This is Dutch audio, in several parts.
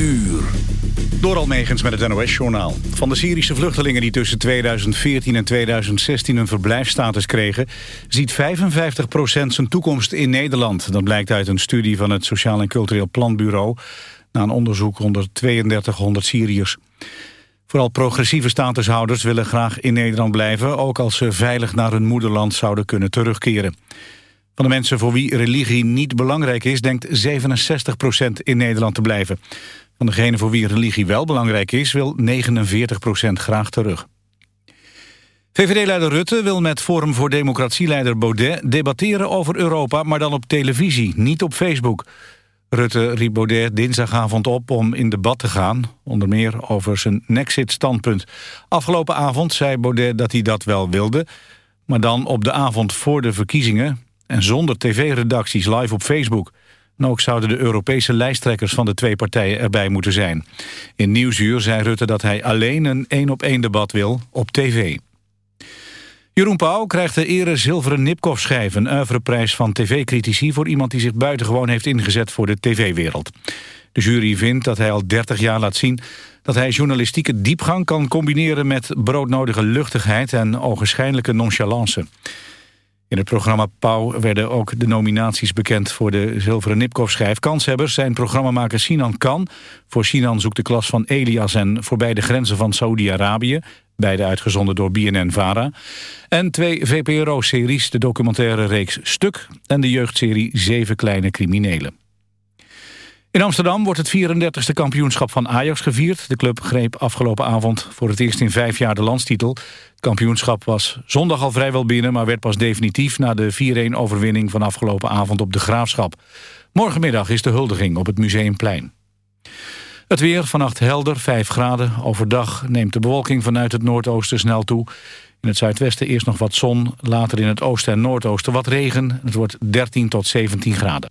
uur. Door Almegens met het NOS-journaal. Van de Syrische vluchtelingen die tussen 2014 en 2016 een verblijfsstatus kregen... ziet 55% zijn toekomst in Nederland. Dat blijkt uit een studie van het Sociaal en Cultureel Planbureau... na een onderzoek onder 3200 Syriërs. Vooral progressieve statushouders willen graag in Nederland blijven... ook als ze veilig naar hun moederland zouden kunnen terugkeren. Van de mensen voor wie religie niet belangrijk is... denkt 67% in Nederland te blijven. Van degenen voor wie religie wel belangrijk is... wil 49% graag terug. VVD-leider Rutte wil met Forum voor Democratie-leider Baudet... debatteren over Europa, maar dan op televisie, niet op Facebook. Rutte riep Baudet dinsdagavond op om in debat te gaan... onder meer over zijn Nexit-standpunt. Afgelopen avond zei Baudet dat hij dat wel wilde... maar dan op de avond voor de verkiezingen en zonder tv-redacties live op Facebook. En ook zouden de Europese lijsttrekkers van de twee partijen erbij moeten zijn. In Nieuwsuur zei Rutte dat hij alleen een één-op-één debat wil op tv. Jeroen Pauw krijgt de ere zilveren Nipkoff-schijf... een van tv-critici voor iemand die zich buitengewoon heeft ingezet voor de tv-wereld. De jury vindt dat hij al 30 jaar laat zien dat hij journalistieke diepgang kan combineren met broodnodige luchtigheid en ogenschijnlijke nonchalance. In het programma Pauw werden ook de nominaties bekend voor de Zilveren Nipkoff-schijf. Kanshebbers zijn programmamaker Sinan Kan. Voor Sinan zoekt de klas van Elias en voorbij de grenzen van Saoedi-Arabië. Beide uitgezonden door BNN-VARA. En twee VPRO-series, de documentaire reeks Stuk... en de jeugdserie Zeven Kleine Criminelen. In Amsterdam wordt het 34e kampioenschap van Ajax gevierd. De club greep afgelopen avond voor het eerst in vijf jaar de landstitel. Het kampioenschap was zondag al vrijwel binnen... maar werd pas definitief na de 4-1 overwinning van afgelopen avond op de Graafschap. Morgenmiddag is de huldiging op het Museumplein. Het weer vannacht helder, 5 graden. Overdag neemt de bewolking vanuit het noordoosten snel toe. In het zuidwesten eerst nog wat zon, later in het oosten en noordoosten wat regen. Het wordt 13 tot 17 graden.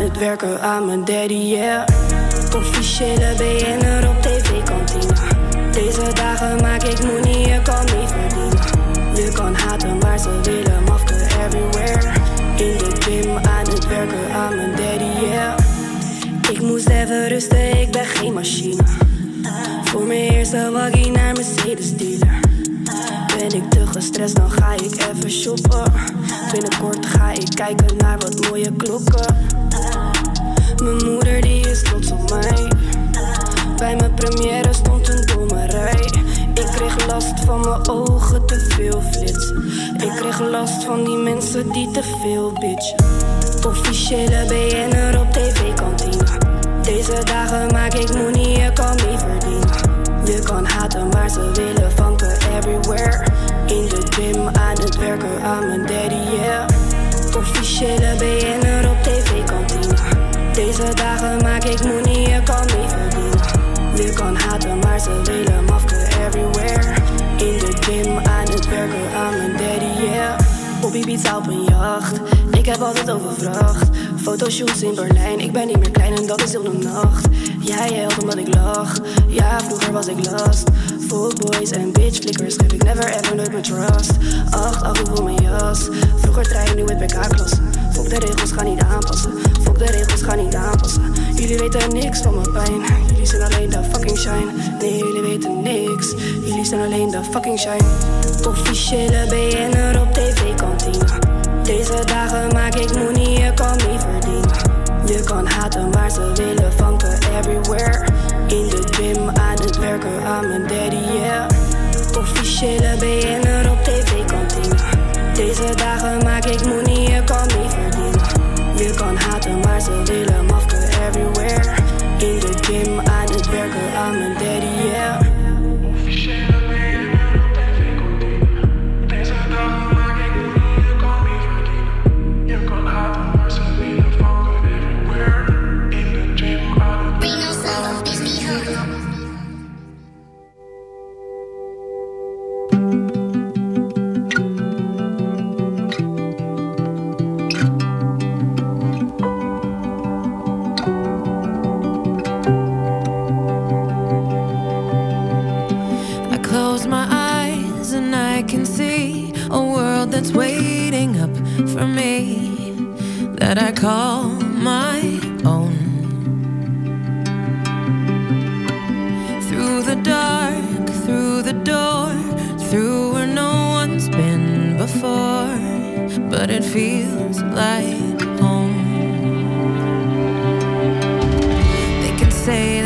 het werken aan mijn daddy, yeah. Het officiële BN'er op tv-kantine. Deze dagen maak ik money, ik kan niet verdienen. Je kan haten, maar ze willen mafke everywhere. In de gym aan het werken aan mijn daddy, yeah. Ik moest even rusten, ik ben geen machine. Voor mijn eerste waggie naar Mercedes dealer. Ben ik te gestrest, dan ga ik even shoppen. Binnenkort ga ik kijken naar wat mooie klokken. van mijn ogen te veel flits. Ik kreeg last van die mensen die te veel bitch. Officiële BN'er op tv-kantine. Deze dagen maak ik money, ik kan niet verdienen. Je kan haten, maar ze willen van everywhere. In de gym, aan het werken, aan mijn daddy, yeah. Officiële BN'er op tv-kantine. Deze dagen maak ik money, ik kan niet verdienen. Je kan haten, maar ze willen mafke everywhere. Ibiza op een jacht. Ik heb altijd overvracht. Fotoshoots in Berlijn, ik ben niet meer klein en dat is heel de nacht. Jij helpt omdat ik lach. Ja, vroeger was ik last. boys en bitch flickers geef ik never ever nooit mijn trust. Acht af voor mijn jas. Vroeger trein, nu met PK-klassen. Fok de regels, ga niet aanpassen. Fok de regels, ga niet aanpassen. Jullie weten niks van mijn pijn. Jullie zijn alleen de fucking shine. Nee, jullie weten niks. Jullie zijn alleen de fucking shine. Officiële BN'er op Deze dagen maak ik money, je kan niet verdienen. Je kan haten, maar ze willen vanken everywhere. In de gym, aan het werken, aan mijn daddy, yeah. Officiële BN'er op tv-kantine. Deze dagen maak ik money, je kan niet verdienen. Je kan haten, maar ze willen mafken everywhere. In de gym, aan het werken, aan mijn daddy, yeah.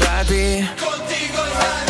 que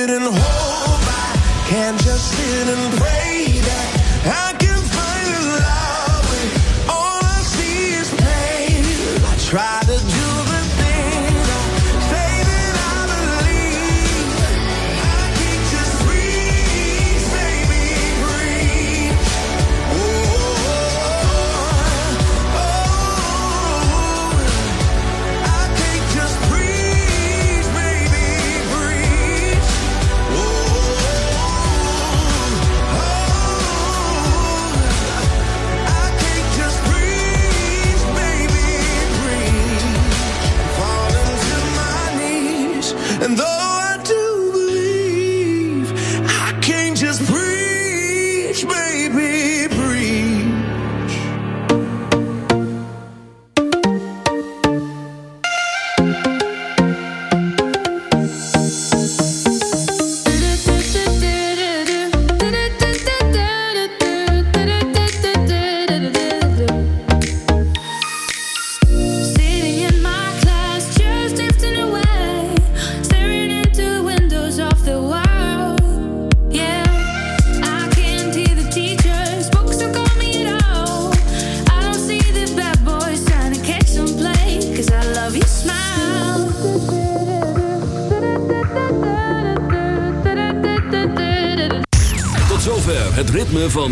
sit and hold back. Can't just sit and pray that I can.